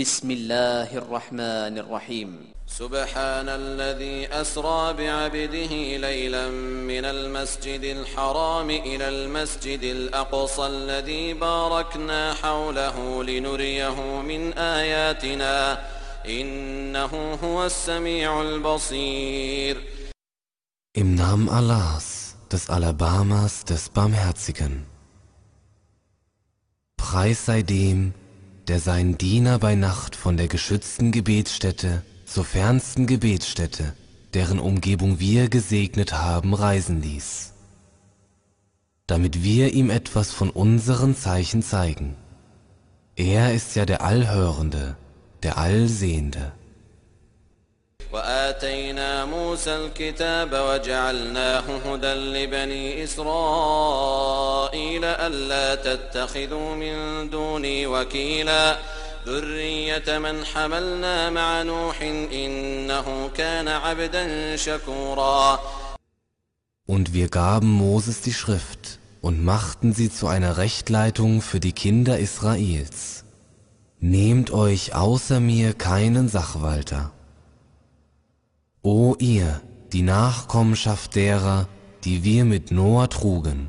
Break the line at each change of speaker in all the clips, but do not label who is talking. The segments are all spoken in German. بسم الله الرحمن الرحيم سبحان الذي أسرى بعبده ليلا من المسجد الحرام إلى المسجد الأقصى الذي باركنا حوله لنريه من آياتنا إنه هو السميع البصير
Im Namen Allahs, des Alabamas, des Barmherzigen. Preis sei dem, der seinen Diener bei Nacht von der geschützten Gebetsstätte zur fernsten Gebetsstätte, deren Umgebung wir gesegnet haben, reisen ließ, damit wir ihm etwas von unseren Zeichen zeigen. Er ist ja der Allhörende, der Allsehende.
وآتينا موسى الكتاب وجعلناه هدى لبني إسرائيل وقيل ألا تتخذوا من دوني وكيلا ذرية من حملنا مع نوح إنه كان عبدا شكورا
Und wir gaben Moses die Schrift und machten sie zu einer Rechtleitung für die Kinder Israels. Nehmt euch außer mir keinen Sachwalter. O ihr, die Nachkommenschaft derer, die wir mit Noah trugen.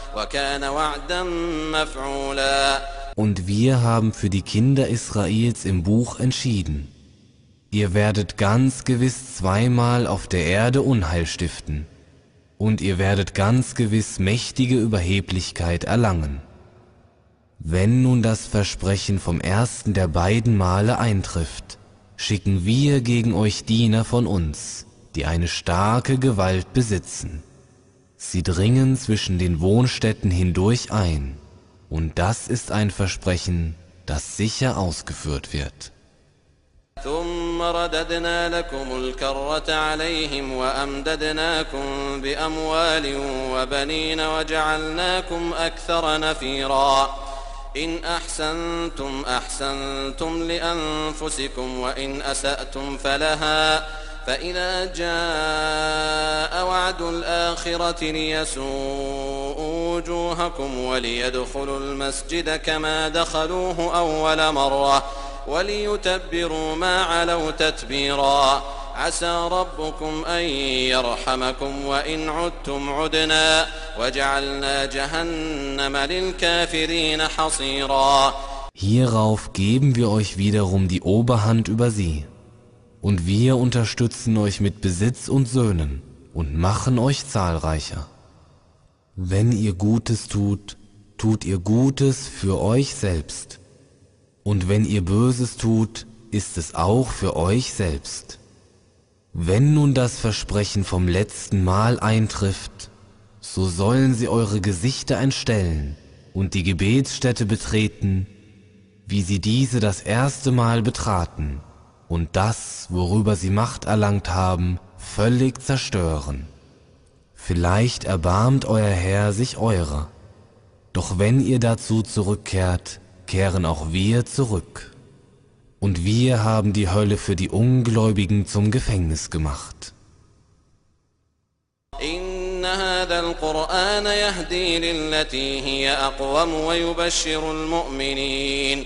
Und wir haben für die Kinder Israels im Buch entschieden. Ihr werdet ganz gewiss zweimal auf der Erde Unheil stiften, und ihr werdet ganz gewiss mächtige Überheblichkeit erlangen. Wenn nun das Versprechen vom ersten der beiden Male eintrifft, schicken wir gegen euch Diener von uns, die eine starke Gewalt besitzen. Sie dringen zwischen den Wohnstätten hindurch ein, und das ist ein Versprechen, das sicher ausgeführt wird.
ثم رددنا لكم الكرة عليهم وأمددناكم بأموال وبنين وجعلناكم أكثر نفيرا إن أحسنتم أحسنتم لأنفسكم وإن أسأتم فلها فإذا جاء وعد الآخرة ليسوء وجوهكم وليدخلوا المسجد كما دخلوه أول مرة وليتبروا ما علوا تتبيرا عسى ربكم أن يرحمكم وإن عدتم عدنا وجعلنا جهنم للكافرين حصيرا
Hierauf geben wir euch wiederum die Oberhand über sie. Und wir unterstützen euch mit Besitz und Söhnen und machen euch zahlreicher. Wenn ihr Gutes tut, tut ihr Gutes für euch selbst. Und wenn ihr Böses tut, ist es auch für euch selbst. Wenn nun das Versprechen vom letzten Mal eintrifft, so sollen sie eure Gesichter entstellen und die Gebetsstätte betreten, wie sie diese das erste Mal betraten und das, worüber sie Macht erlangt haben, völlig zerstören. Vielleicht erbarmt euer Herr sich eurer, doch wenn ihr dazu zurückkehrt, kehren auch wir zurück. Und wir haben die Hölle für die Ungläubigen zum Gefängnis gemacht.
إن هذا القرآن يهدي للتي هي أقوم ويبشر المؤمنين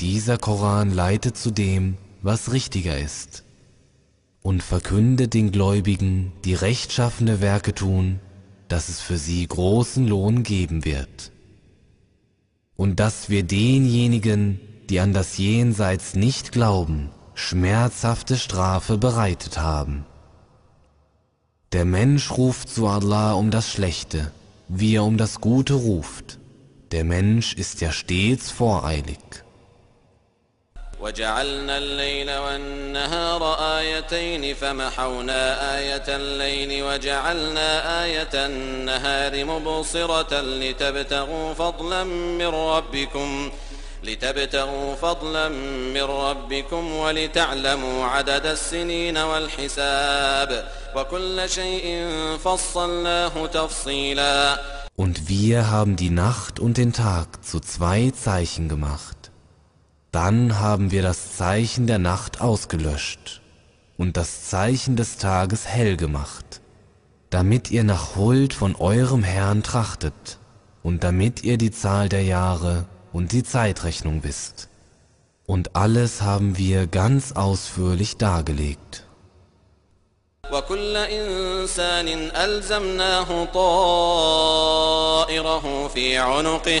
Dieser Koran leitet zu dem, was richtiger ist und verkündet den Gläubigen, die rechtschaffene Werke tun, dass es für sie großen Lohn geben wird. Und dass wir denjenigen, die an das Jenseits nicht glauben, schmerzhafte Strafe bereitet haben. Der Mensch ruft zu Allah um das Schlechte, wie er um das Gute ruft. Der Mensch ist ja stets voreilig.
وجعلنا الليل والنهار آيتين فمحونا آية الليل وجعلنا آية النهار مبصرة لتبتغوا فضلا من ربكم لتبتغوا فضلا من ربكم ولتعلموا عدد السنين والحساب وكل شيء فصلناه تفصيلا
Und wir haben die Nacht und den Tag zu zwei Zeichen gemacht Dann haben wir das Zeichen der Nacht ausgelöscht und das Zeichen des Tages hell gemacht, damit ihr nach Huld von eurem Herrn trachtet und damit ihr die Zahl der Jahre und die Zeitrechnung wisst. Und alles haben wir ganz ausführlich dargelegt.
وكل إنسان ألزمناه طائره في عنقه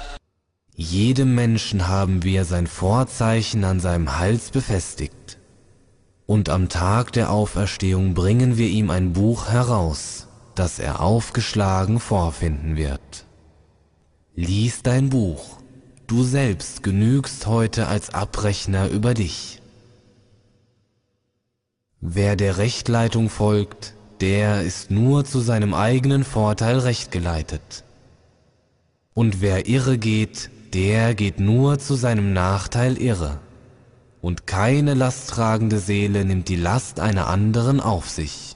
Jedem Menschen haben wir sein Vorzeichen an seinem Hals befestigt, und am Tag der Auferstehung bringen wir ihm ein Buch heraus, das er aufgeschlagen vorfinden wird. Lies dein Buch, du selbst genügst heute als Abrechner über dich. Wer der Rechtleitung folgt, der ist nur zu seinem eigenen Vorteil rechtgeleitet. Und wer irre geht, der geht nur zu seinem Nachteil irre, und keine lasttragende Seele nimmt die Last einer anderen auf sich.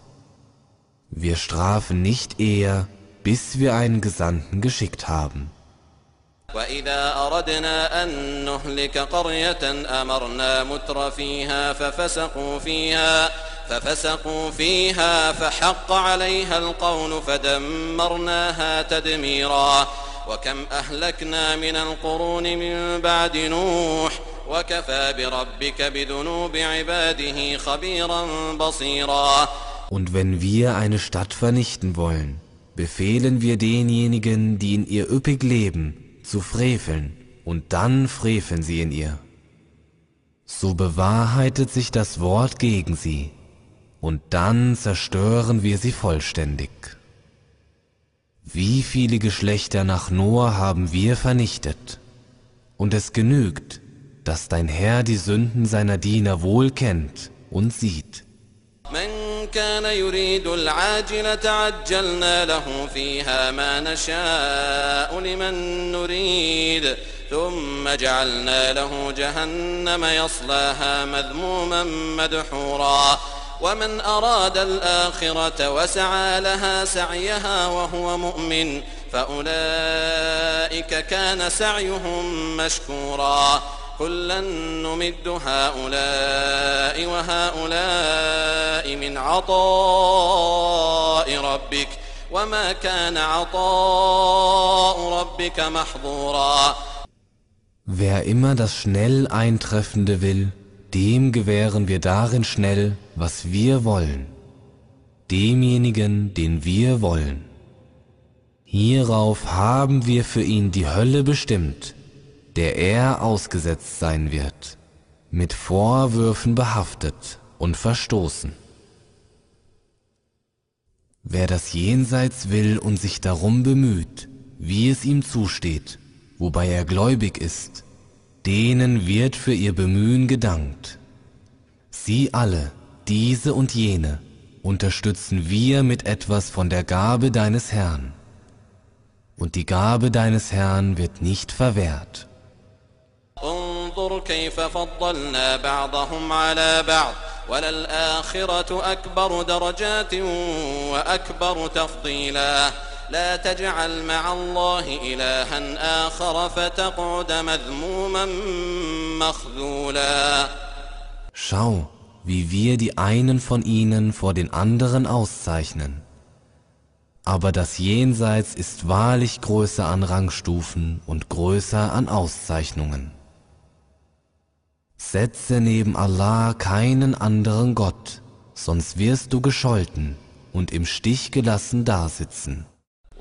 Wir strafen nicht eher, bis wir einen Gesandten geschickt haben.
وإذا أردنا أن نهلك قرية أمرنا متر فيها ففسقوا فيها ففسقوا فيها فحق عليها القول فدمرناها تدميرا وكم أهلكنا من القرون من بعد نوح وكفى بربك بذنوب عباده خبيرا بصيرا
Und wenn wir eine Stadt vernichten wollen, befehlen wir denjenigen, die in ihr üppig leben, zu freveln, und dann freveln sie in ihr. So bewahrheitet sich das Wort gegen sie, und dann zerstören wir sie vollständig. Wie viele Geschlechter nach Noah haben wir vernichtet? Und es genügt, dass dein Herr die Sünden seiner Diener wohl kennt und sieht.
من كان يريد العاجلة عجلنا له فيها ما نشاء لمن نريد ثم جعلنا له جهنم يصلاها مذموما مدحورا ومن أراد الآخرة وسعى لها سعيها وهو مؤمن فأولئك كان سعيهم مشكورا كلا نمد هؤلاء وهؤلاء من عطاء ربك وما كان عطاء ربك محظورا
Wer immer das schnell Eintreffende will, dem gewähren wir darin schnell, was wir wollen, demjenigen, den wir wollen. Hierauf haben wir für ihn die Hölle bestimmt, der er ausgesetzt sein wird, mit Vorwürfen behaftet und verstoßen. Wer das Jenseits will und sich darum bemüht, wie es ihm zusteht, wobei er gläubig ist, denen wird für ihr Bemühen gedankt. Sie alle, diese und jene, unterstützen wir mit etwas von der Gabe deines Herrn. Und die Gabe deines Herrn wird nicht verwehrt.
انظر كيف درجات وأكبر تفضيلاً لا تجعل مع الله إلها آخر فتقعد مذموما مخذولا
Schau, wie wir die einen von ihnen vor den anderen auszeichnen. Aber das Jenseits ist wahrlich größer an Rangstufen und größer an Auszeichnungen. Setze neben Allah keinen anderen Gott, sonst wirst du gescholten und im Stich gelassen dasitzen.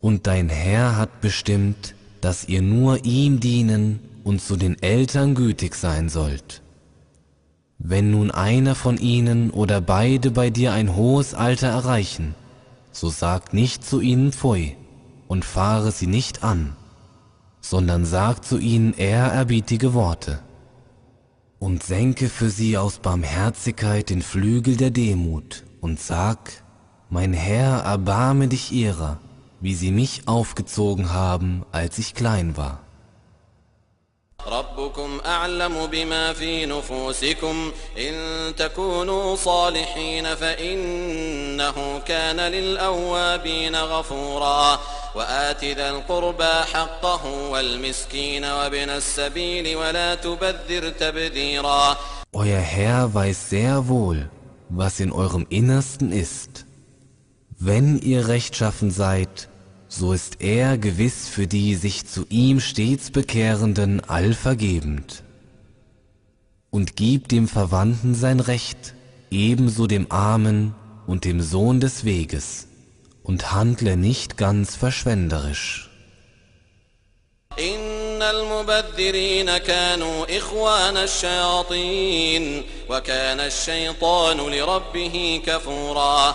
Und dein Herr hat bestimmt, dass ihr nur ihm dienen und zu den Eltern gütig sein sollt. Wenn nun einer von ihnen oder beide bei dir ein hohes Alter erreichen, so sag nicht zu ihnen Pfui und fahre sie nicht an, sondern sag zu ihnen ehrerbietige Worte und senke für sie aus Barmherzigkeit den Flügel der Demut und sag, mein Herr, erbarme dich ihrer wie sie mich aufgezogen haben, als ich klein war.
ربكم أعلم بما في نفوسكم إن تكونوا صالحين فإنه كان للأوابين غفورا وآت ذا القربى حقه والمسكين وابن السبيل ولا تبذر تبذيرا
Euer Herr weiß sehr wohl, was in eurem Innersten ist. Wenn ihr rechtschaffen seid, so ist er gewiss für die sich zu ihm stets Bekehrenden allvergebend. Und gib dem Verwandten sein Recht, ebenso dem Armen und dem Sohn des Weges, und handle nicht ganz verschwenderisch.
إن المبذرين كانوا إخوان الشياطين وكان الشيطان لربه كفوراً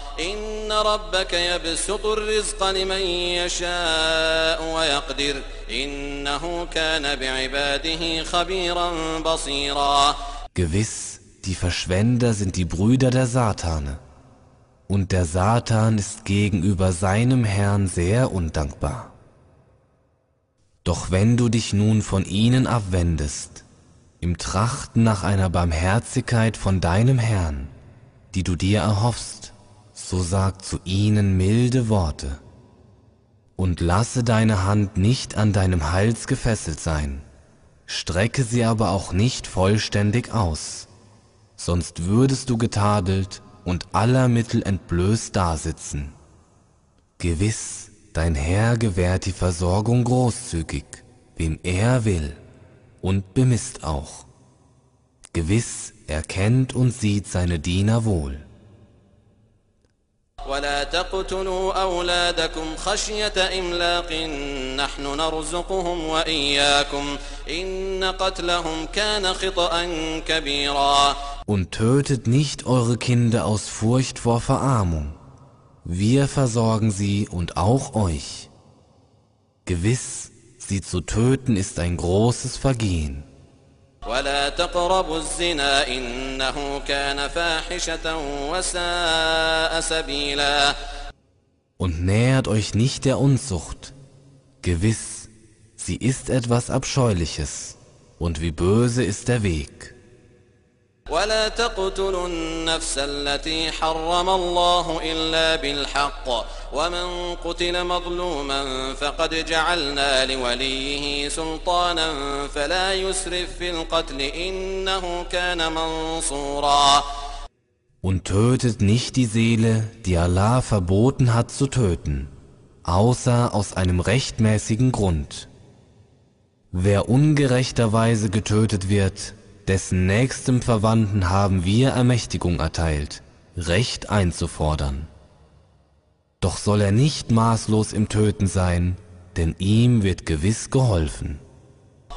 إن ربك يبسط الرزق لمن يشاء ويقدر إنه كان بعباده خبيرا بصيرا
Gewiss, die Verschwender sind die Brüder der Satane. Und der Satan ist gegenüber seinem Herrn sehr undankbar. Doch wenn du dich nun von ihnen abwendest, im Trachten nach einer Barmherzigkeit von deinem Herrn, die du dir erhoffst, so sag zu ihnen milde Worte und lasse deine Hand nicht an deinem Hals gefesselt sein, strecke sie aber auch nicht vollständig aus, sonst würdest du getadelt und aller Mittel entblößt dasitzen. Gewiss, dein Herr gewährt die Versorgung großzügig, wem er will, und bemisst auch. Gewiss, er kennt und sieht seine Diener wohl. Und tötet nicht eure Kinder aus Furcht vor Verarmung. Wir versorgen sie und auch euch. Gewiss, sie zu töten ist ein großes Vergehen.
ولا تقربوا الزنا إنه كان فاحشة وساء سبيلا
Und nähert euch nicht der Unzucht. Gewiss, sie ist etwas Abscheuliches. Und wie böse ist der Weg.
ولا تقتلوا النفس التي حرم الله إلا بالحق ومن قتل مظلوما فقد جعلنا لوليه سلطانا فلا يسرف في القتل إنه كان منصورا
Und tötet nicht die Seele, die Allah verboten hat zu töten, außer aus einem rechtmäßigen Grund. Wer ungerechterweise getötet wird, dessen nächstem Verwandten haben wir Ermächtigung erteilt, Recht einzufordern. Doch soll er nicht maßlos im Töten sein, denn ihm wird gewiss geholfen.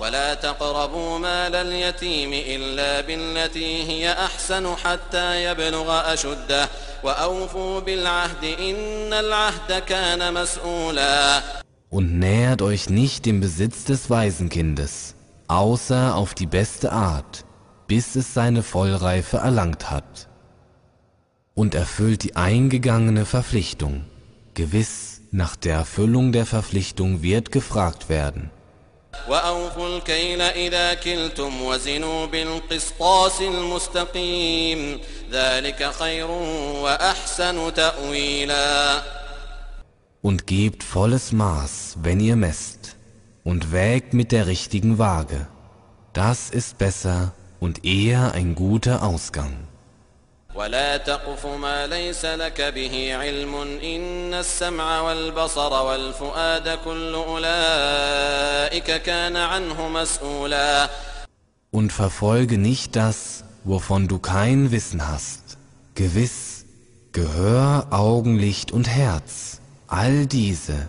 ولا تقربوا مال اليتيم إلا بالتي هي أحسن حتى يبلغ أشده وأوفوا بالعهد إن العهد كان مسؤولا
Und nähert euch nicht dem Besitz des Waisenkindes, außer auf die beste Art, bis es seine Vollreife erlangt hat, und erfüllt die eingegangene Verpflichtung. Gewiss, nach der Erfüllung der Verpflichtung wird gefragt werden. Und gebt volles Maß, wenn ihr messt und wägt mit der richtigen Waage. Das ist besser und eher ein guter Ausgang. Und verfolge nicht das, wovon du kein Wissen hast. Gewiss, Gehör, Augenlicht und Herz, all diese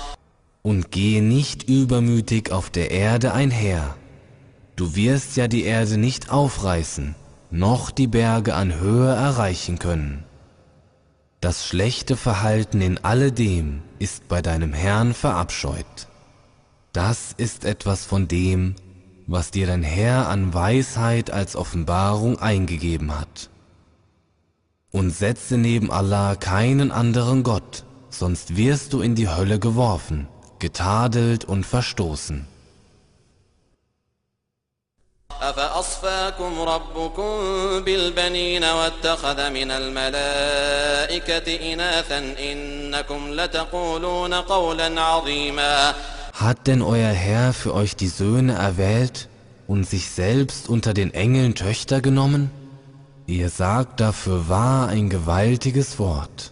und gehe nicht übermütig auf der Erde einher. Du wirst ja die Erde nicht aufreißen, noch die Berge an Höhe erreichen können. Das schlechte Verhalten in alledem ist bei deinem Herrn verabscheut. Das ist etwas von dem, was dir dein Herr an Weisheit als Offenbarung eingegeben hat. Und setze neben Allah keinen anderen Gott, sonst wirst du in die Hölle geworfen getadelt und verstoßen. Hat denn euer Herr für euch die Söhne erwählt und sich selbst unter den Engeln Töchter genommen? Ihr sagt dafür wahr ein gewaltiges Wort.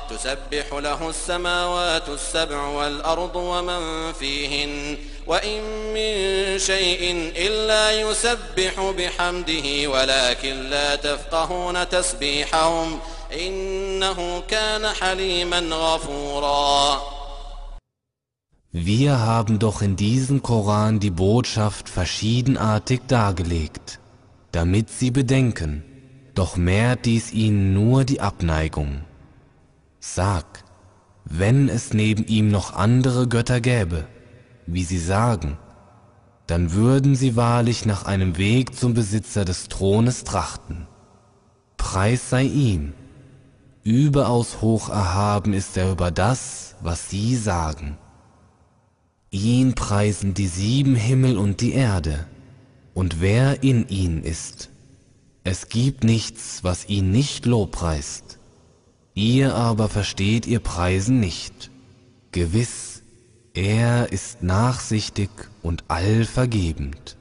تسبح له السماوات السبع والأرض ومن فيهن وإن من شيء إلا يسبح بحمده ولكن لا تفقهون تسبيحهم إنه كان حليما غفورا
Wir haben doch in diesem Koran die Botschaft verschiedenartig dargelegt, damit sie bedenken, doch mehrt dies ihnen nur die Abneigung. Sag, wenn es neben ihm noch andere Götter gäbe, wie sie sagen, dann würden sie wahrlich nach einem Weg zum Besitzer des Thrones trachten. Preis sei ihm. Überaus hoch erhaben ist er über das, was sie sagen. Ihn preisen die sieben Himmel und die Erde, und wer in ihn ist. Es gibt nichts, was ihn nicht lobpreist. Ihr aber versteht ihr Preisen nicht. Gewiss, er ist nachsichtig und allvergebend.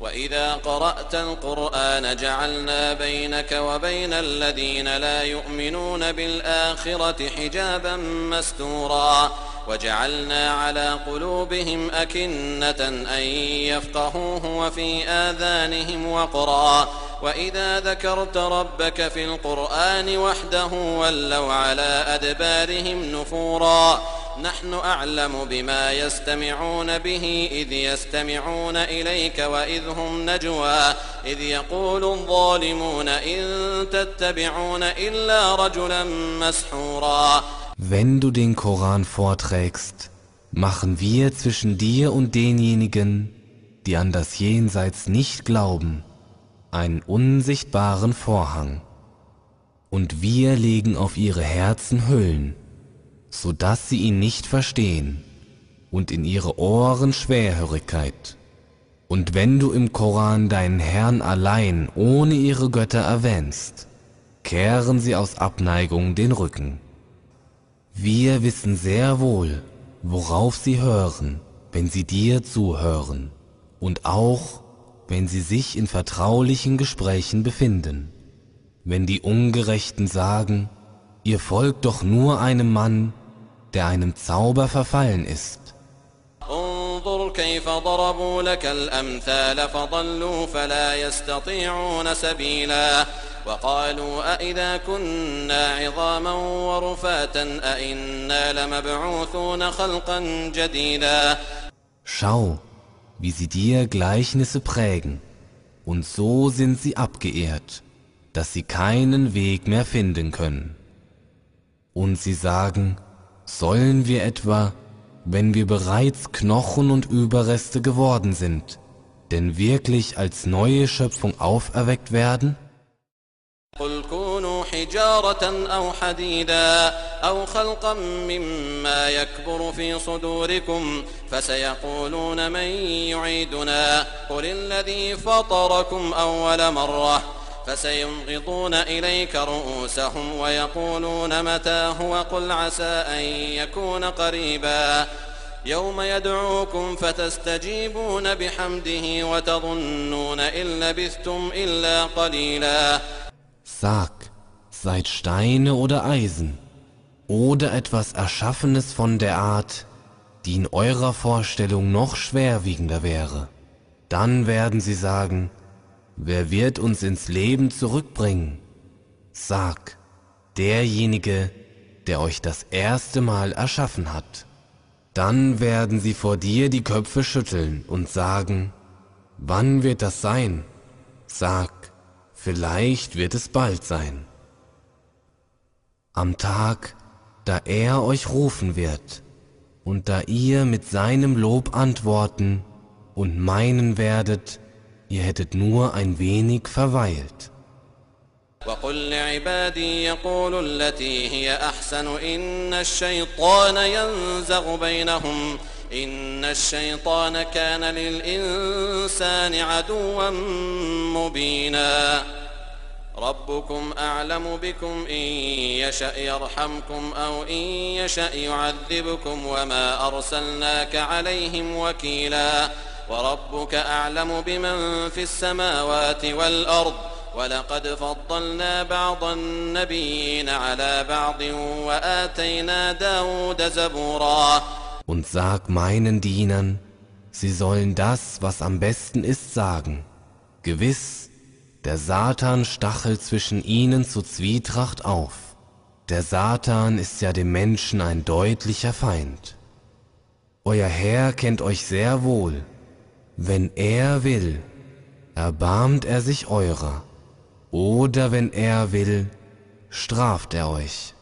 وإذا قرأت القرآن جعلنا بينك وبين الذين لا يؤمنون بالآخرة حجابا مستورا وجعلنا على قلوبهم أكنة أن يفقهوه وفي آذانهم وقرا وإذا ذكرت ربك في القرآن وحده ولوا على أدبارهم نفورا نحن أعلم بما يستمعون به إذ يستمعون إليك وإذ هم نجوا إذ يقول الظالمون إن تتبعون إلا رجلا مسحورا
Wenn du den Koran vorträgst, machen wir zwischen dir und denjenigen, die an das Jenseits nicht glauben, einen unsichtbaren Vorhang, und wir legen auf ihre Herzen Hüllen, so dass sie ihn nicht verstehen und in ihre Ohren Schwerhörigkeit. Und wenn du im Koran deinen Herrn allein ohne ihre Götter erwähnst, kehren sie aus Abneigung den Rücken. Wir wissen sehr wohl, worauf sie hören, wenn sie dir zuhören, und auch, wenn sie sich in vertraulichen Gesprächen befinden. Wenn die Ungerechten sagen, ihr folgt doch nur einem Mann, der einem Zauber verfallen ist. Schau, wie sie dir Gleichnisse prägen, und so sind sie abgeehrt, dass sie keinen Weg mehr finden können. Und sie sagen, sollen wir etwa, wenn wir bereits Knochen und Überreste geworden sind, denn wirklich als neue Schöpfung auferweckt werden?
أو حجارة أو حديدا أو خلقا مما يكبر في صدوركم فسيقولون من يعيدنا قل الذي فطركم أول مرة فسينغضون إليك رؤوسهم ويقولون متى هو قل عسى أن يكون قريبا يوم يدعوكم فتستجيبون بحمده وتظنون إن لبثتم إلا قليلا
ساك seid Steine oder Eisen oder etwas Erschaffenes von der Art, die in eurer Vorstellung noch schwerwiegender wäre, dann werden sie sagen, wer wird uns ins Leben zurückbringen? Sag, derjenige, der euch das erste Mal erschaffen hat. Dann werden sie vor dir die Köpfe schütteln und sagen, wann wird das sein? Sag, vielleicht wird es bald sein am Tag, da er euch rufen wird, und da ihr mit seinem Lob antworten und meinen werdet, ihr hättet nur ein wenig verweilt.
وقل لعبادي يقولوا التي هي أحسن إن الشيطان ينزغ بينهم إن الشيطان كان للإنسان عدوا مبينا ربكم أعلم بكم إن يشأ يرحمكم أو إن يشأ يعذبكم وما أرسلناك عليهم وكيلا وربك أعلم بمن في السماوات والأرض ولقد فضلنا بعض النبيين على بعض وآتينا داود زبورا
Und sag meinen Dienern, sie sollen das, was am besten ist, sagen. Gewiss, Der Satan stachelt zwischen ihnen zu Zwietracht auf. Der Satan ist ja dem Menschen ein deutlicher Feind. Euer Herr kennt euch sehr wohl. Wenn er will, erbarmt er sich eurer. Oder wenn er will, straft er euch.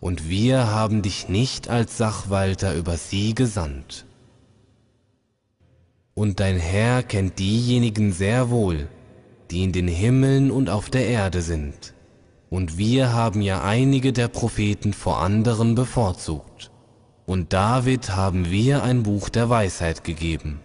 Und wir haben dich nicht als Sachwalter über sie gesandt. Und dein Herr kennt diejenigen sehr wohl, die in den Himmeln und auf der Erde sind. Und wir haben ja einige der Propheten vor anderen bevorzugt. Und David haben wir ein Buch der Weisheit gegeben.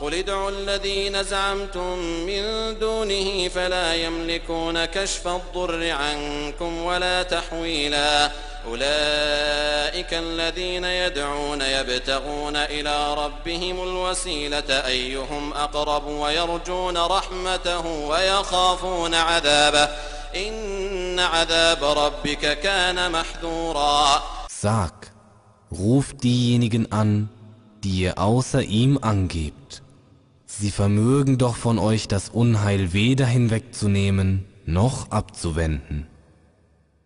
قل ادعوا الذين زعمتم من دونه فلا يملكون كشف الضر عنكم ولا تحويلا أولئك الذين يدعون يبتغون إلى ربهم الوسيلة أيهم أقرب ويرجون رحمته ويخافون عذابه إن عذاب ربك كان محذورا
Sag, ruft diejenigen an, die ihr außer ihm angebt. Sie vermögen doch von euch das Unheil weder hinwegzunehmen noch abzuwenden.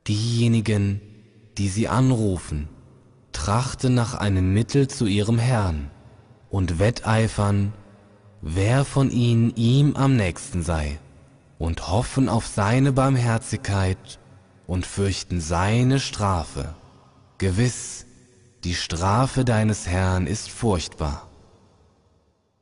Diejenigen, die sie anrufen, trachten nach einem Mittel zu ihrem Herrn und wetteifern, wer von ihnen ihm am nächsten sei, und hoffen auf seine Barmherzigkeit und fürchten seine Strafe. Gewiss, die Strafe deines Herrn ist furchtbar.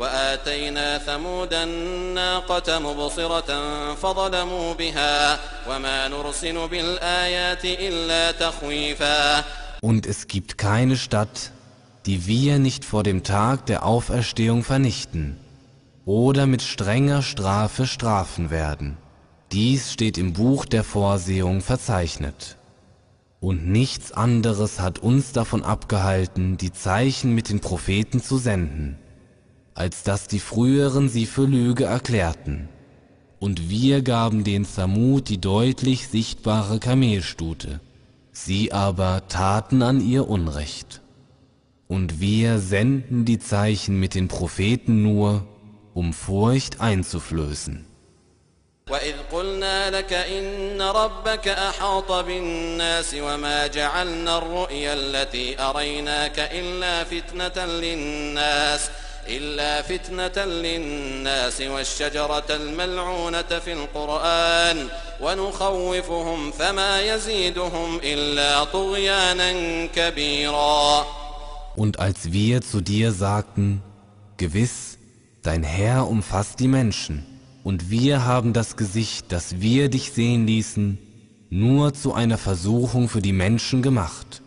وآتينا ثمود الناقة مبصرة فظلموا بها وما نرسل بالآيات إلا تخويفا
Und es gibt keine Stadt, die wir nicht vor dem Tag der Auferstehung vernichten oder mit strenger Strafe strafen werden. Dies steht im Buch der Vorsehung verzeichnet. Und nichts anderes hat uns davon abgehalten, die Zeichen mit den Propheten zu senden als dass die früheren sie für Lüge erklärten. Und wir gaben den Samut die deutlich sichtbare Kamelstute, sie aber taten an ihr Unrecht. Und wir senden die Zeichen mit den Propheten nur, um Furcht einzuflößen.
وإذ قلنا لك إن ربك أحاط بالناس وما جعلنا الرؤيا التي أريناك إلا فتنة للناس إلا فتنة للناس والشجرة الملعونة في القرآن ونخوفهم فما يزيدهم إلا طغيانا كبيرا
Und als wir zu dir sagten, gewiss, dein Herr umfasst die Menschen, und wir haben das Gesicht, das wir dich sehen ließen, nur zu einer Versuchung für die Menschen gemacht,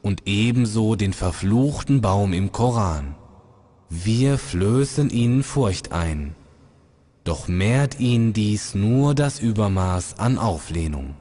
und ebenso den verfluchten Baum im Koran wir flößen ihnen Furcht ein, doch mehrt ihnen dies nur das Übermaß an Auflehnung.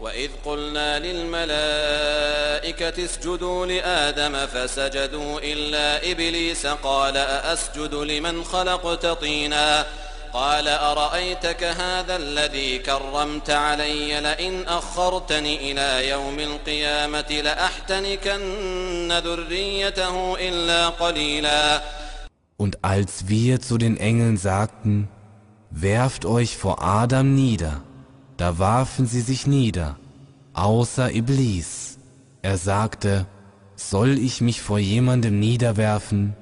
وإذ قلنا للملائكة اسجدوا لآدم فسجدوا إلا إبليس قال أأسجد لمن خلقت طيناً قال أرأيتك هذا الذي كرمت علي لئن أخرتني إلى يوم القيامة لأحتنكن ذريته إلا قليلا
Und als wir zu den Engeln sagten, werft euch vor Adam nieder, da warfen sie sich nieder, außer Iblis. Er sagte, soll ich mich vor jemandem niederwerfen,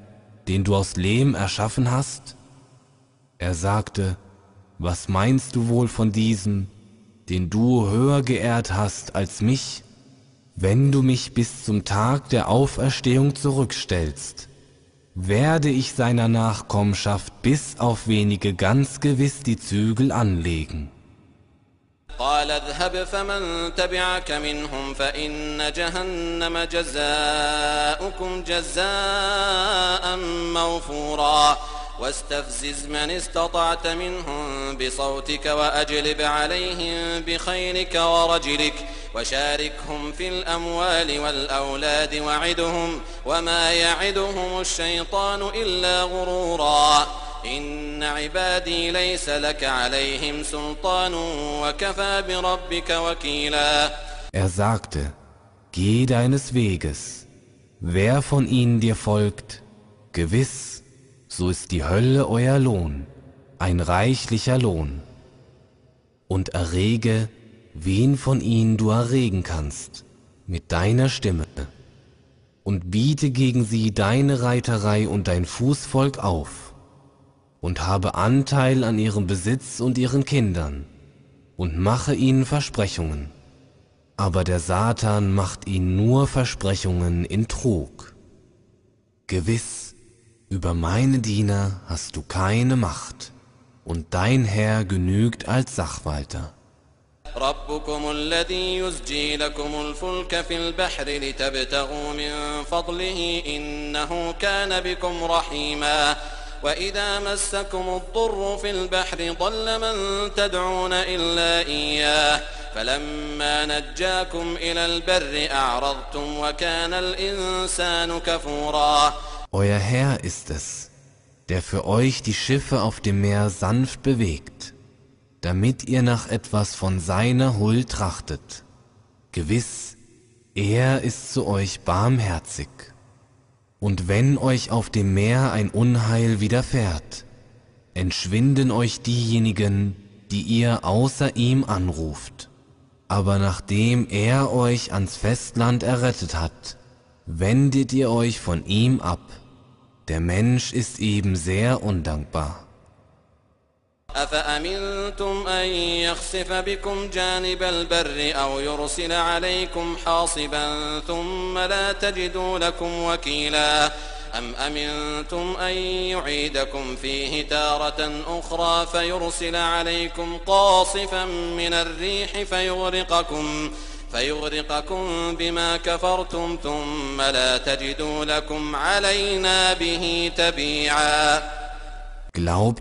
den du aus Lehm erschaffen hast? Er sagte, was meinst du wohl von diesem, den du höher geehrt hast als mich, wenn du mich bis zum Tag der Auferstehung zurückstellst? Werde ich seiner Nachkommenschaft bis auf wenige ganz gewiss die Zügel anlegen.
قال اذهب فمن تبعك منهم فإن جهنم جزاؤكم جزاء موفورا واستفزز من استطعت منهم بصوتك وأجلب عليهم بخيلك ورجلك وشاركهم في الأموال والأولاد وعدهم وما يعدهم الشيطان إلا غرورا إن عبادي ليس لك عليهم سلطان وكفى بربك وكيلا
Er sagte, geh deines Weges. Wer von ihnen dir folgt, gewiss so ist die Hölle euer Lohn, ein reichlicher Lohn. Und errege, wen von ihnen du erregen kannst, mit deiner Stimme, und biete gegen sie deine Reiterei und dein Fußvolk auf, und habe Anteil an ihrem Besitz und ihren Kindern, und mache ihnen Versprechungen. Aber der Satan macht ihnen nur Versprechungen in Trug. Gewiss, Über meine Diener hast du keine Macht, und dein Herr genügt als Sachwalter.
ربكم الذي يزجي لكم الفلك في البحر لتبتغوا من فضله إنه كان بكم رحيما وإذا مسكم الضر في البحر ضل من تدعون إلا إياه فلما نجاكم إلى البر أعرضتم وكان الإنسان كفوراً
Euer Herr ist es, der für euch die Schiffe auf dem Meer sanft bewegt, damit ihr nach etwas von seiner Huld trachtet. Gewiss, er ist zu euch barmherzig. Und wenn euch auf dem Meer ein Unheil widerfährt, entschwinden euch diejenigen, die ihr außer ihm anruft. Aber nachdem er euch ans Festland errettet hat, wendet ihr euch von ihm ab. Der Mensch ist eben sehr undankbar.
أفأمنتم أن يخسف بكم جانب البر أو يرسل عليكم حاصبا ثم لا تجدوا لكم وكيلا أم أمنتم أن يعيدكم فيه تارة أخرى فيرسل عليكم قاصفا من الريح فيغرقكم فيغرقكم Glaubt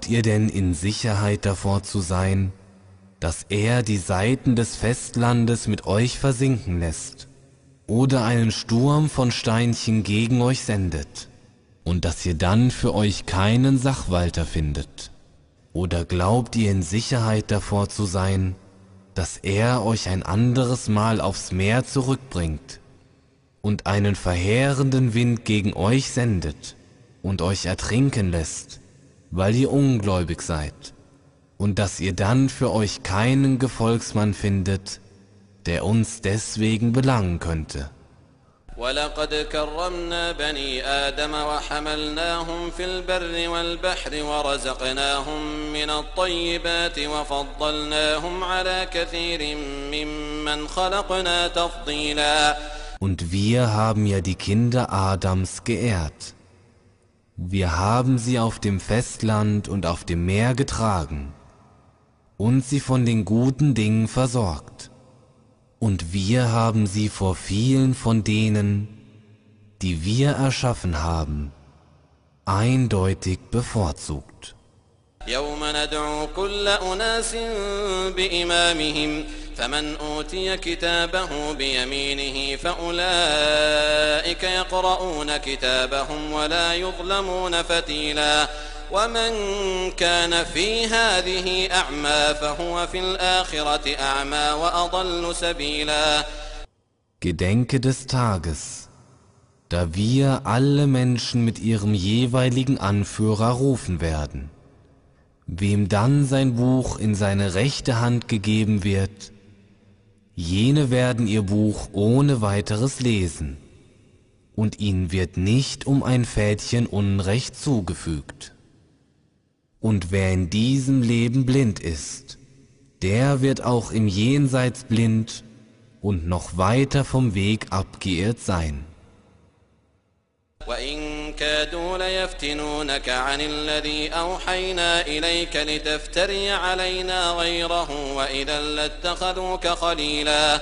ihr denn in Sicherheit davor zu sein, dass er die Seiten des Festlandes mit euch versinken lässt oder einen Sturm von Steinchen gegen euch sendet und dass ihr dann für euch keinen Sachwalter findet? Oder glaubt ihr in Sicherheit davor zu sein, dass er euch ein anderes Mal aufs Meer zurückbringt und einen verheerenden Wind gegen euch sendet und euch ertrinken lässt, weil ihr ungläubig seid, und dass ihr dann für euch keinen Gefolgsmann findet, der uns deswegen belangen könnte.
ولقد كرمنا بني آدم وحملناهم في البر والبحر ورزقناهم من الطيبات وفضلناهم على كثير ممن خلقنا تفضيلا
Und wir haben ja die Kinder Adams geehrt. Wir haben sie auf dem Festland und auf dem Meer getragen und sie von den guten Dingen versorgt und wir haben sie vor vielen von denen, die wir erschaffen haben, eindeutig bevorzugt.
يوم ندعو كل أناس بإمامهم فمن أوتي كتابه بيمينه فأولئك يقرؤون كتابهم ولا يظلمون فتيلاً ومن كان في هذه أعمى فهو في الآخرة أعمى وأضل سبيلا
Gedenke des Tages, da wir alle Menschen mit ihrem jeweiligen Anführer rufen werden. Wem dann sein Buch in seine rechte Hand gegeben wird, jene werden ihr Buch ohne weiteres lesen, und ihnen wird nicht um ein Fädchen Unrecht zugefügt. Und wer in diesem Leben blind ist, der wird auch im Jenseits blind und noch weiter vom Weg abgeirrt sein.
وإن كادوا ليفتنونك عن الذي أوحينا إليك لتفتري علينا غيره وإذا لاتخذوك خليلاً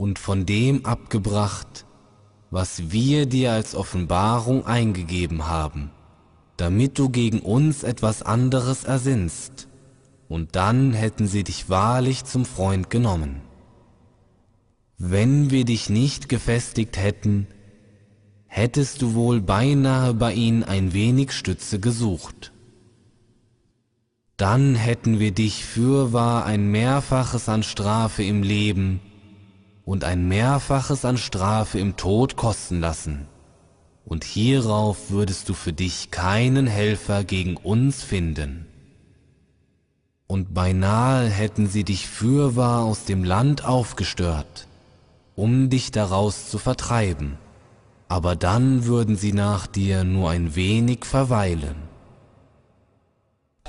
und von dem abgebracht, was wir dir als Offenbarung eingegeben haben, damit du gegen uns etwas anderes ersinnst, und dann hätten sie dich wahrlich zum Freund genommen. Wenn wir dich nicht gefestigt hätten, hättest du wohl beinahe bei ihnen ein wenig Stütze gesucht. Dann hätten wir dich fürwahr ein Mehrfaches an Strafe im Leben, und ein Mehrfaches an Strafe im Tod kosten lassen. Und hierauf würdest du für dich keinen Helfer gegen uns finden. Und beinahe hätten sie dich fürwahr aus dem Land aufgestört, um dich daraus zu vertreiben, aber dann würden sie nach dir nur ein wenig verweilen.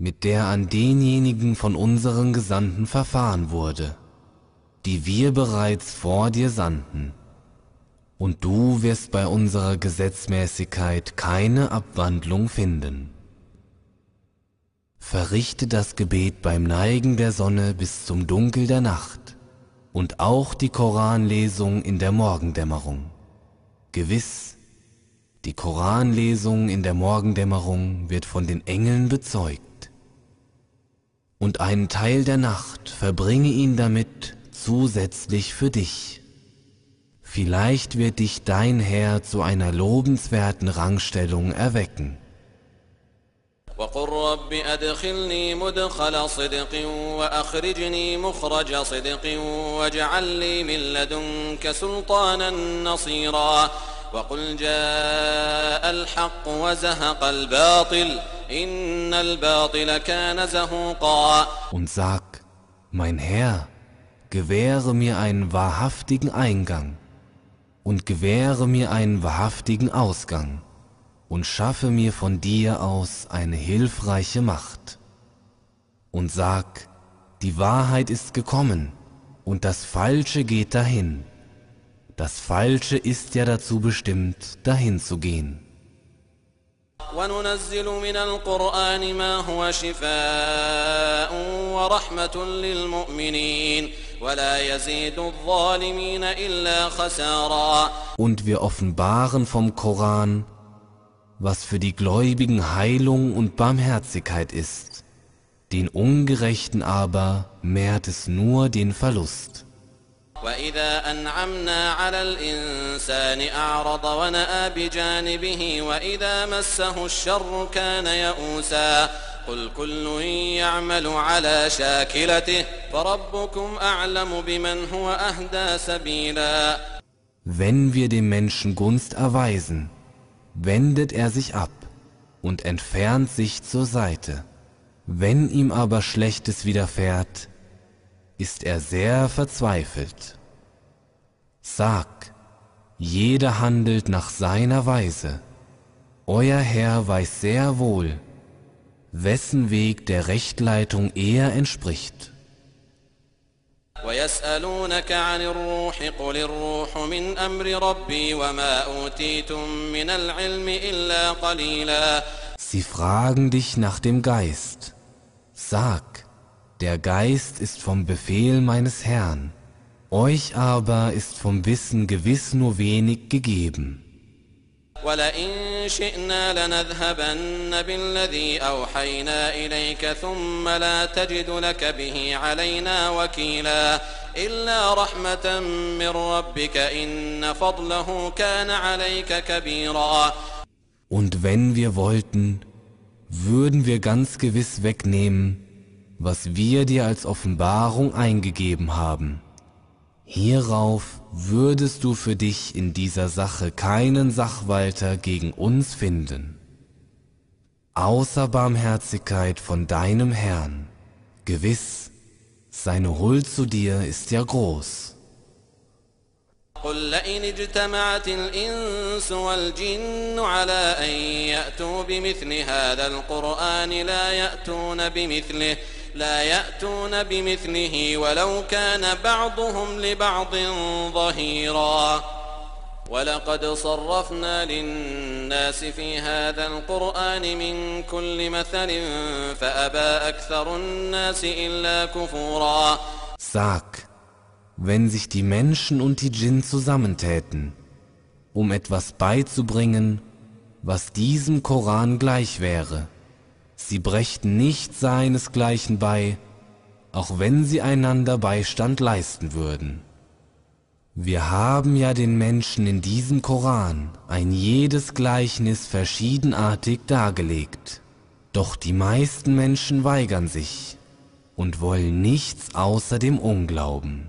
mit der an denjenigen von unseren Gesandten verfahren wurde, die wir bereits vor dir sandten. Und du wirst bei unserer Gesetzmäßigkeit keine Abwandlung finden. Verrichte das Gebet beim Neigen der Sonne bis zum Dunkel der Nacht und auch die Koranlesung in der Morgendämmerung. Gewiss, die Koranlesung in der Morgendämmerung wird von den Engeln bezeugt und einen Teil der Nacht verbringe ihn damit zusätzlich für dich. Vielleicht wird dich dein Herr zu einer lobenswerten Rangstellung erwecken.
وقل رب وقل جاء الحق وزهق الباطل إن الباطل كان زهوقا
Und sag, mein Herr, gewähre mir einen wahrhaftigen Eingang und gewähre mir einen wahrhaftigen Ausgang und schaffe mir von dir aus eine hilfreiche Macht. Und sag, die Wahrheit ist gekommen und das Falsche geht dahin. Das Falsche ist ja dazu bestimmt, dahin zu gehen.
وننزل من القرآن ما هو شفاء ورحمة للمؤمنين ولا يزيد الظالمين إلا خسارا
Und wir offenbaren vom Koran, was für die Gläubigen Heilung und Barmherzigkeit ist. Den Ungerechten aber mehrt es nur den Verlust. Wenn wir dem Menschen Gunst erweisen, wendet er sich ab und entfernt sich zur Seite. Wenn ihm aber Schlechtes widerfährt, ist er sehr verzweifelt. Sag, jeder handelt nach seiner Weise. Euer Herr weiß sehr wohl, wessen Weg der Rechtleitung er entspricht.
ويسألونك عن الروح قل الروح من أمر ربي وما أوتيتم من العلم إلا قليلا
Sie fragen dich nach dem Geist. Sag, der Geist ist vom Befehl meines Herrn, euch aber ist vom Wissen gewiss nur wenig gegeben. Und wenn wir wollten, würden wir ganz gewiss wegnehmen, was wir dir als Offenbarung eingegeben haben. Hierauf würdest du für dich in dieser Sache keinen Sachwalter gegen uns finden, außer Barmherzigkeit von deinem Herrn. Gewiss, seine Huld zu dir ist ja groß.
قل لئن اجتمعت الإنس والجن على أن يأتوا بمثل هذا القرآن لا يأتون بمثله لا يأتون بمثله ولو كان بعضهم لبعض ظهيرا ولقد صرفنا للناس في هذا القرآن من كل مثل فأبى أكثر الناس إلا كفورا
Sag, wenn sich die Menschen und die Djinn zusammentäten, um etwas beizubringen, was diesem Koran gleich wäre – Sie brächten nicht seinesgleichen bei, auch wenn sie einander Beistand leisten würden. Wir haben ja den Menschen in diesem Koran ein jedes Gleichnis verschiedenartig dargelegt. Doch die meisten Menschen weigern sich und wollen nichts außer dem Unglauben.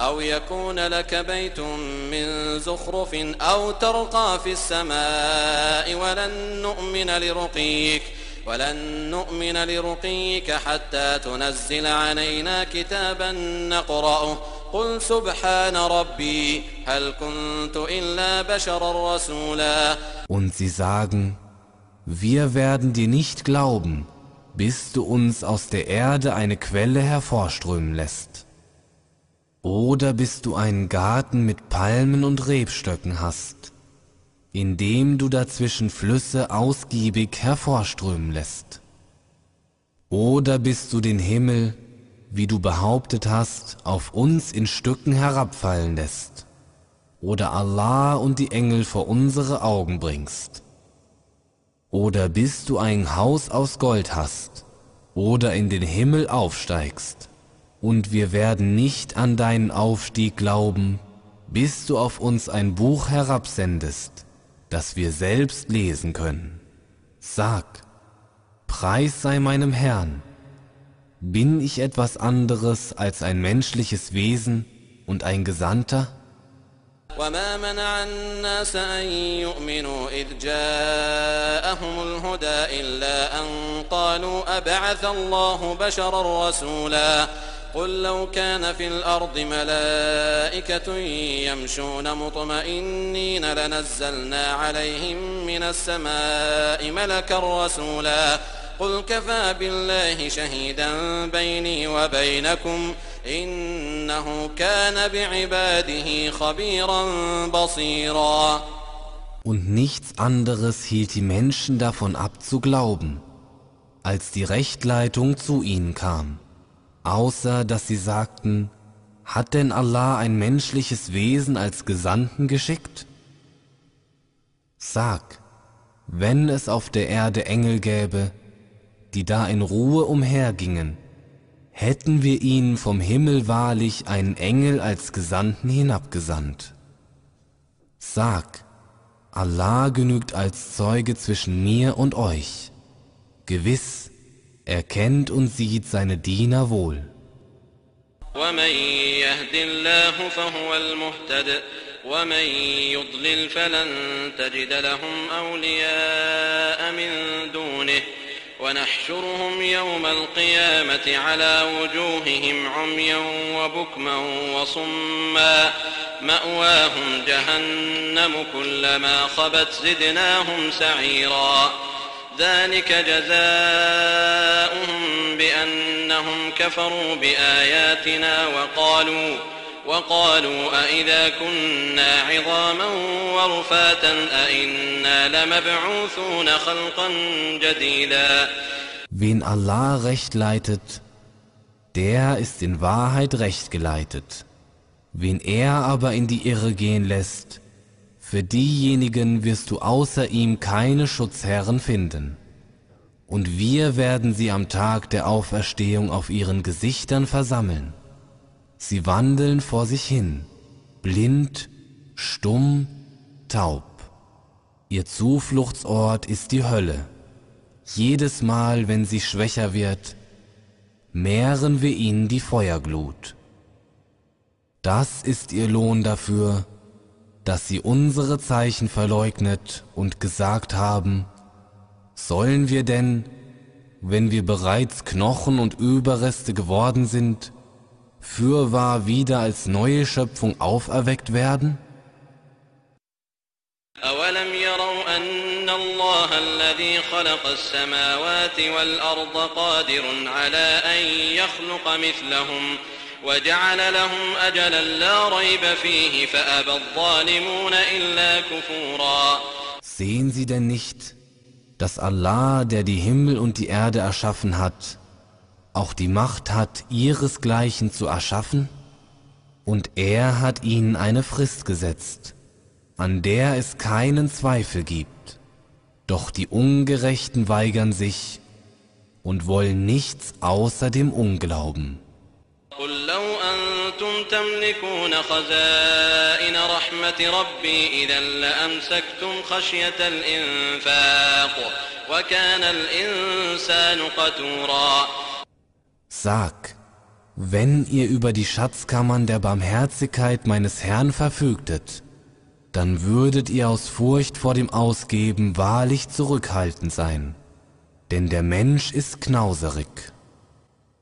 أو يكون لك بيت من زخرف أو ترقى في السماء ولن نؤمن لرقيك ولن نؤمن لرقيك حتى تنزل علينا كتابا نقرأه قل سبحان ربي هل كنت إلا بشرا رسولا
Und sie sagen, wir werden dir nicht glauben, bis du uns aus der Erde eine Quelle hervorströmen lässt. Oder bis du einen Garten mit Palmen und Rebstöcken hast, in dem du dazwischen Flüsse ausgiebig hervorströmen lässt. Oder bis du den Himmel, wie du behauptet hast, auf uns in Stücken herabfallen lässt. Oder Allah und die Engel vor unsere Augen bringst. Oder bis du ein Haus aus Gold hast. Oder in den Himmel aufsteigst und wir werden nicht an deinen Aufstieg glauben, bis du auf uns ein Buch herabsendest, das wir selbst lesen können. Sag, Preis sei meinem Herrn, bin ich etwas anderes als ein menschliches Wesen und ein Gesandter?
وما منع الناس أن يؤمنوا إذ جاءهم الهدى إلا أن قالوا أبعث الله بشرا رسولا قل لو كان في الأرض ملائكة يمشون مطمئنين لنزلنا عليهم من السماء ملكا رسولا قل كفى بالله شهيدا بيني وبينكم إنه كان بعباده خبيرا بصيرا
Und nichts anderes hielt die Menschen davon ab zu glauben, als die Rechtleitung zu ihnen kam außer dass sie sagten, hat denn Allah ein menschliches Wesen als Gesandten geschickt? Sag, wenn es auf der Erde Engel gäbe, die da in Ruhe umhergingen, hätten wir ihnen vom Himmel wahrlich einen Engel als Gesandten hinabgesandt. Sag, Allah genügt als Zeuge zwischen mir und euch. Gewiss, Er kennt und sieht seine Diener wohl.
ومن يهد الله فهو المهتد ومن يضلل فلن تجد لهم أولياء من دونه ونحشرهم يوم القيامة على وجوههم عميا وبكما وصما مأواهم جهنم كلما خبت زدناهم سعيراً ذلك جزاؤهم بأنهم كفروا بآياتنا وقالوا وقالوا أئذا كنا عظاما ورفاتا أئنا لمبعوثون خلقا جديدا
Wen Allah recht leitet, der ist in Wahrheit recht geleitet. Wen er aber in die Irre gehen lässt, Für diejenigen wirst du außer ihm keine Schutzherren finden. Und wir werden sie am Tag der Auferstehung auf ihren Gesichtern versammeln. Sie wandeln vor sich hin, blind, stumm, taub. Ihr Zufluchtsort ist die Hölle. Jedes Mal, wenn sie schwächer wird, mehren wir ihnen die Feuerglut. Das ist ihr Lohn dafür, dass sie unsere Zeichen verleugnet und gesagt haben, sollen wir denn, wenn wir bereits Knochen und Überreste geworden sind, fürwahr wieder als neue Schöpfung auferweckt werden?
أولم يروا أن الله الذي خلق السماوات والأرض قادر على أن يخلق مثلهم ؟ وجعل لهم أجلا لا ريب فيه فأبى الظالمون إلا كفورا
Sehen Sie denn nicht, dass Allah, der die Himmel und die Erde erschaffen hat, auch die Macht hat, ihresgleichen zu erschaffen? Und er hat ihnen eine Frist gesetzt, an der es keinen Zweifel gibt. Doch die Ungerechten weigern sich und wollen nichts außer dem Unglauben. Sag, wenn ihr über die Schatzkammern der Barmherzigkeit meines Herrn verfügtet, dann würdet ihr aus Furcht vor dem Ausgeben wahrlich zurückhaltend sein, denn der Mensch ist knauserig.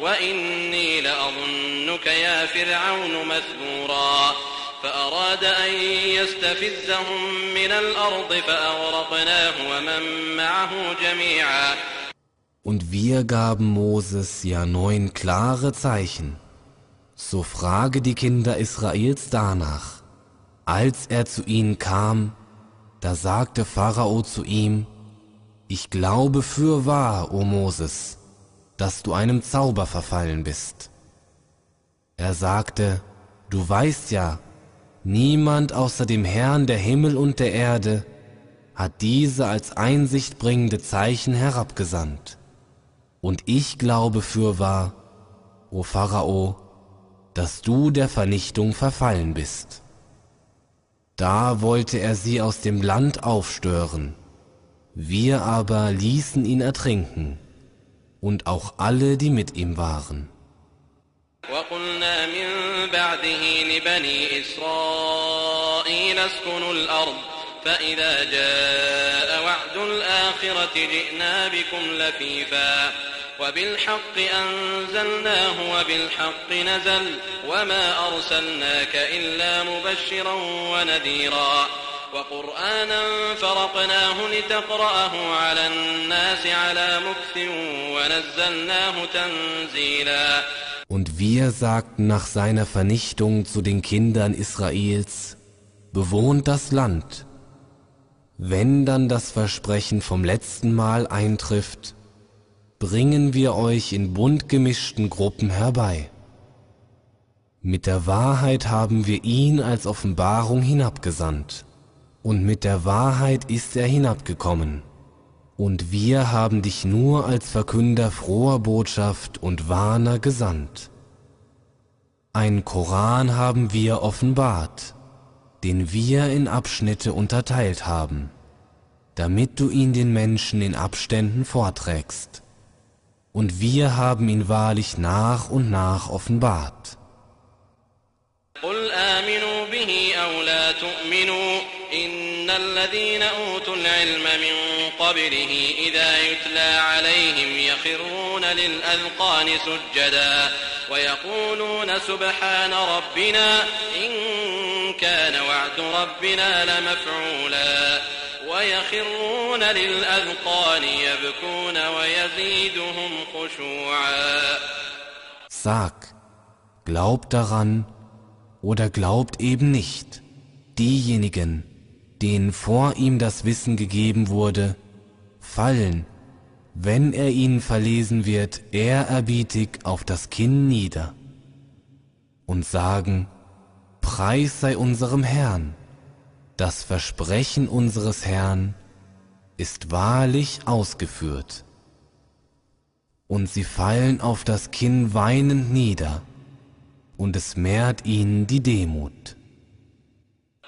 وإني لأظنك يا فرعون مثبورا فأراد أن يستفزهم من الأرض فأغرقناه ومن معه جميعا
Und wir gaben Moses ja neun klare Zeichen. So frage die Kinder Israels danach. Als er zu ihnen kam, da sagte Pharao zu ihm, Ich glaube fürwahr, o Moses, dass du einem Zauber verfallen bist. Er sagte, du weißt ja, niemand außer dem Herrn der Himmel und der Erde hat diese als Einsicht bringende Zeichen herabgesandt. Und ich glaube fürwahr, o Pharao, dass du der Vernichtung verfallen bist. Da wollte er sie aus dem Land aufstören, wir aber ließen ihn ertrinken. und auch alle, die mit ihm waren.
وقلنا من بعده لبني إسرائيل اسكنوا الأرض فإذا جاء وعد الآخرة جئنا بكم لفيفا وبالحق أنزلناه وبالحق نزل وما أرسلناك إلا مبشرا ونذيرا وقرآنا فرقناه لتقرأه على الناس على مكث ونزلناه تنزيلا
Und wir sagten nach seiner Vernichtung zu den Kindern Israels, bewohnt das Land. Wenn dann das Versprechen vom letzten Mal eintrifft, bringen wir euch in bunt gemischten Gruppen herbei. Mit der Wahrheit haben wir ihn als Offenbarung hinabgesandt und mit der Wahrheit ist er hinabgekommen. Und wir haben dich nur als Verkünder froher Botschaft und Warner gesandt. Ein Koran haben wir offenbart, den wir in Abschnitte unterteilt haben, damit du ihn den Menschen in Abständen vorträgst. Und wir haben ihn wahrlich nach und nach offenbart.
قل آمنوا به أو لا تؤمنوا إن الذين أوتوا العلم من قبله إذا يتلى عليهم يخرون للأذقان سجدا ويقولون سبحان ربنا إن كان وعد ربنا لمفعولا ويخرون للأذقان يبكون ويزيدهم خشوعا
Sag, glaubt daran oder glaubt eben nicht. Diejenigen, denen vor ihm das Wissen gegeben wurde, fallen, wenn er ihnen verlesen wird, ehrerbietig auf das Kinn nieder und sagen, Preis sei unserem Herrn, das Versprechen unseres Herrn ist wahrlich ausgeführt. Und sie fallen auf das Kinn weinend nieder, und es mehrt ihnen die Demut.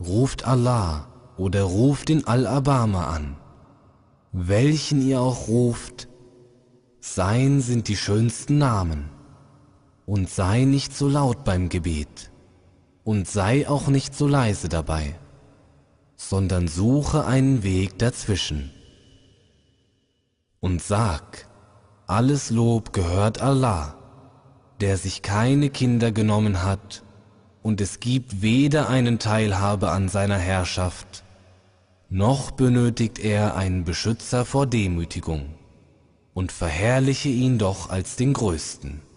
ruft Allah oder ruft den Al-Abama an. Welchen ihr auch ruft, sein sind die schönsten Namen. Und sei nicht so laut beim Gebet und sei auch nicht so leise dabei, sondern suche einen Weg dazwischen. Und sag, alles Lob gehört Allah, der sich keine Kinder genommen hat und es gibt weder einen Teilhabe an seiner Herrschaft, noch benötigt er einen Beschützer vor Demütigung, und verherrliche ihn doch als den Größten.